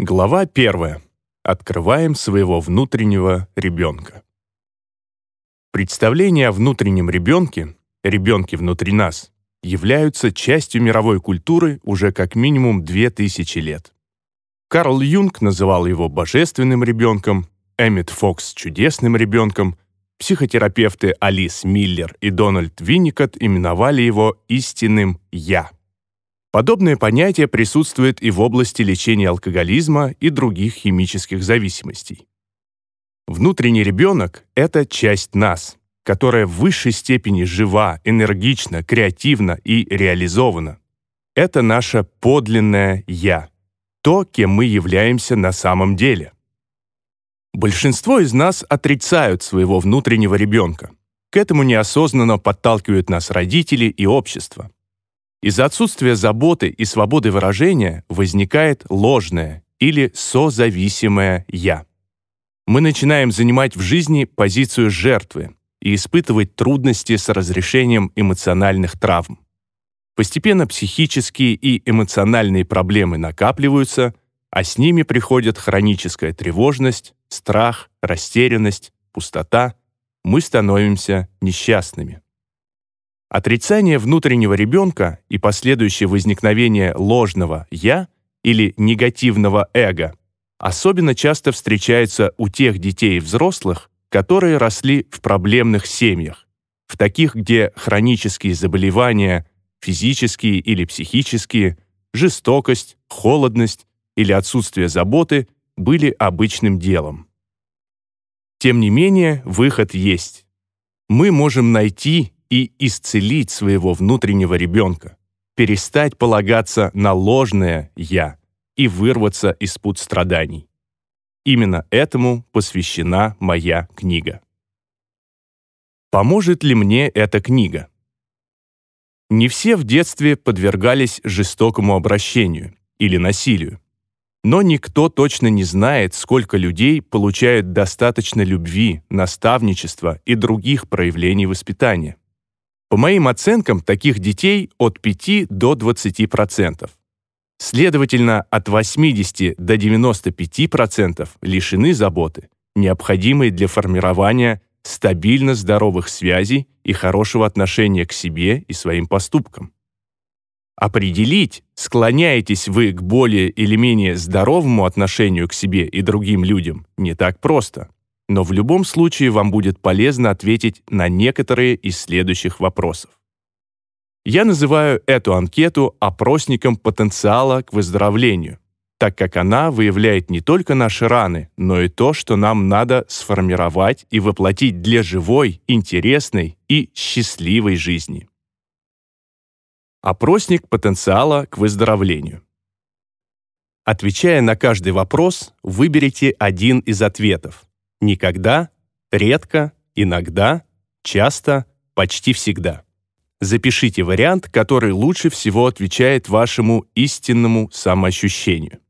Глава первая. Открываем своего внутреннего ребенка. Представления о внутреннем ребенке, ребенке внутри нас, являются частью мировой культуры уже как минимум 2000 лет. Карл Юнг называл его божественным ребенком, Эммет Фокс — чудесным ребенком, психотерапевты Алис Миллер и Дональд Винникот именовали его истинным «я». Подобное понятие присутствует и в области лечения алкоголизма и других химических зависимостей. Внутренний ребенок — это часть нас, которая в высшей степени жива, энергична, креативна и реализована. Это наше подлинное «я», то, кем мы являемся на самом деле. Большинство из нас отрицают своего внутреннего ребенка. К этому неосознанно подталкивают нас родители и общество. Из-за отсутствия заботы и свободы выражения возникает ложное или созависимое «я». Мы начинаем занимать в жизни позицию жертвы и испытывать трудности с разрешением эмоциональных травм. Постепенно психические и эмоциональные проблемы накапливаются, а с ними приходят хроническая тревожность, страх, растерянность, пустота. Мы становимся несчастными. Отрицание внутреннего ребенка и последующее возникновение ложного «я» или негативного эго особенно часто встречается у тех детей и взрослых, которые росли в проблемных семьях, в таких, где хронические заболевания, физические или психические, жестокость, холодность или отсутствие заботы были обычным делом. Тем не менее, выход есть. Мы можем найти и исцелить своего внутреннего ребенка, перестать полагаться на ложное «я» и вырваться из пут страданий. Именно этому посвящена моя книга. Поможет ли мне эта книга? Не все в детстве подвергались жестокому обращению или насилию. Но никто точно не знает, сколько людей получают достаточно любви, наставничества и других проявлений воспитания. По моим оценкам, таких детей от 5 до 20%. Следовательно, от 80 до 95% лишены заботы, необходимой для формирования стабильно здоровых связей и хорошего отношения к себе и своим поступкам. Определить, склоняетесь вы к более или менее здоровому отношению к себе и другим людям, не так просто но в любом случае вам будет полезно ответить на некоторые из следующих вопросов. Я называю эту анкету опросником потенциала к выздоровлению, так как она выявляет не только наши раны, но и то, что нам надо сформировать и воплотить для живой, интересной и счастливой жизни. Опросник потенциала к выздоровлению. Отвечая на каждый вопрос, выберите один из ответов никогда, редко, иногда, часто, почти всегда. Запишите вариант, который лучше всего отвечает вашему истинному самоощущению.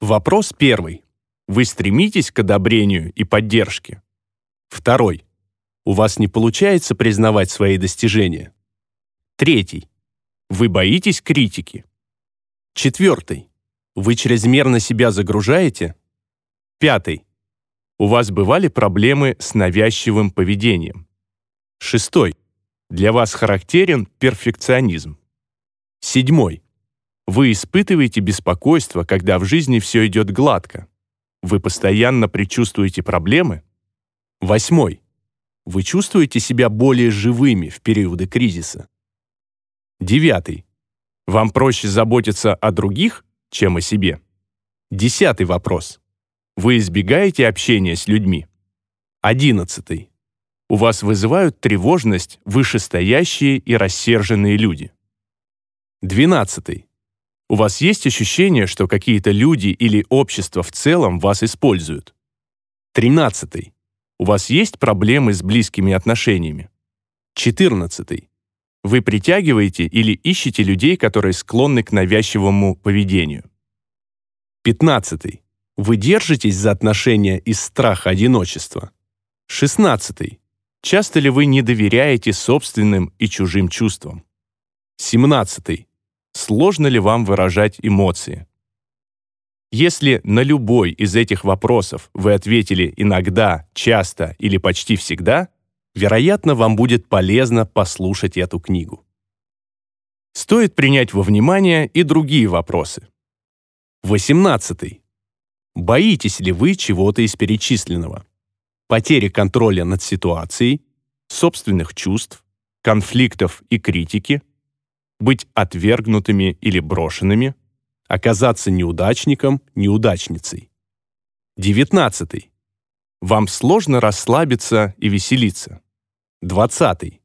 Вопрос первый. Вы стремитесь к одобрению и поддержке? Второй. У вас не получается признавать свои достижения? Третий. Вы боитесь критики? Четвертый. Вы чрезмерно себя загружаете? Пятый. У вас бывали проблемы с навязчивым поведением. Шестой. Для вас характерен перфекционизм. Седьмой. Вы испытываете беспокойство, когда в жизни все идет гладко. Вы постоянно предчувствуете проблемы. Восьмой. Вы чувствуете себя более живыми в периоды кризиса. Девятый. Вам проще заботиться о других, чем о себе. Десятый вопрос. Вы избегаете общения с людьми. Одиннадцатый. У вас вызывают тревожность вышестоящие и рассерженные люди. Двенадцатый. У вас есть ощущение, что какие-то люди или общество в целом вас используют. Тринадцатый. У вас есть проблемы с близкими отношениями. Четырнадцатый. Вы притягиваете или ищете людей, которые склонны к навязчивому поведению. Пятнадцатый. Вы держитесь за отношения из страха одиночества? 16. Часто ли вы не доверяете собственным и чужим чувствам? 17. Сложно ли вам выражать эмоции? Если на любой из этих вопросов вы ответили иногда, часто или почти всегда, вероятно, вам будет полезно послушать эту книгу. Стоит принять во внимание и другие вопросы. 18. Боитесь ли вы чего-то из перечисленного? Потери контроля над ситуацией, собственных чувств, конфликтов и критики, быть отвергнутыми или брошенными, оказаться неудачником, неудачницей. 19. Вам сложно расслабиться и веселиться. 20.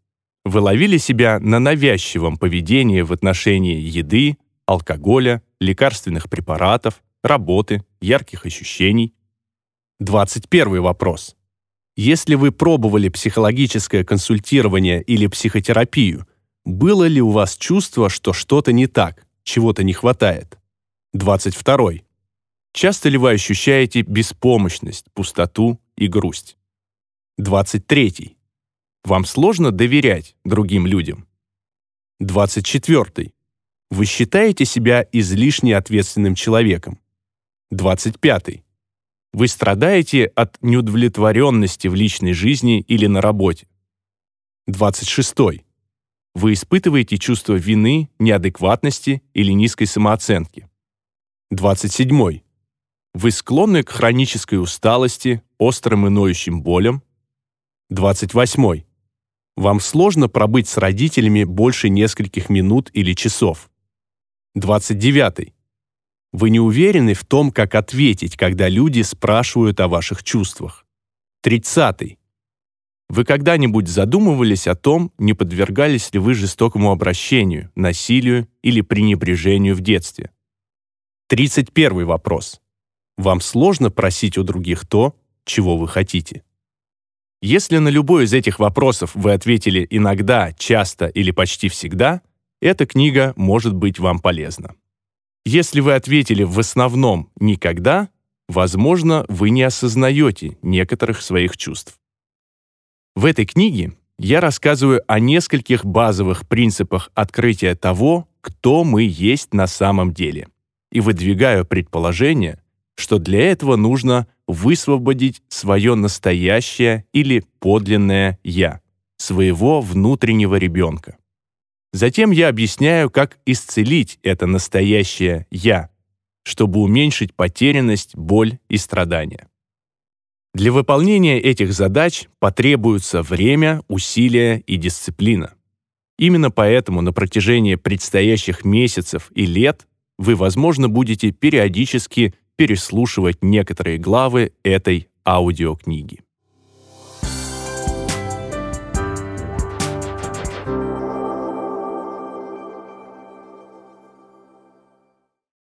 Вы ловили себя на навязчивом поведении в отношении еды, алкоголя, лекарственных препаратов, работы, ярких ощущений. 21 вопрос. Если вы пробовали психологическое консультирование или психотерапию, было ли у вас чувство, что что-то не так, чего-то не хватает? 22. Часто ли вы ощущаете беспомощность, пустоту и грусть? 23. Вам сложно доверять другим людям? 24. Вы считаете себя излишне ответственным человеком? 25. Вы страдаете от неудовлетворенности в личной жизни или на работе. 26. Вы испытываете чувство вины, неадекватности или низкой самооценки. 27. Вы склонны к хронической усталости, острым и ноющим болям. 28. Вам сложно пробыть с родителями больше нескольких минут или часов. 29. Вы не уверены в том, как ответить, когда люди спрашивают о ваших чувствах. 30. Вы когда-нибудь задумывались о том, не подвергались ли вы жестокому обращению, насилию или пренебрежению в детстве? 31 вопрос. Вам сложно просить у других то, чего вы хотите? Если на любой из этих вопросов вы ответили иногда, часто или почти всегда, эта книга может быть вам полезна. Если вы ответили в основном «никогда», возможно, вы не осознаете некоторых своих чувств. В этой книге я рассказываю о нескольких базовых принципах открытия того, кто мы есть на самом деле, и выдвигаю предположение, что для этого нужно высвободить свое настоящее или подлинное «я», своего внутреннего ребенка. Затем я объясняю, как исцелить это настоящее «я», чтобы уменьшить потерянность, боль и страдания. Для выполнения этих задач потребуется время, усилия и дисциплина. Именно поэтому на протяжении предстоящих месяцев и лет вы, возможно, будете периодически переслушивать некоторые главы этой аудиокниги.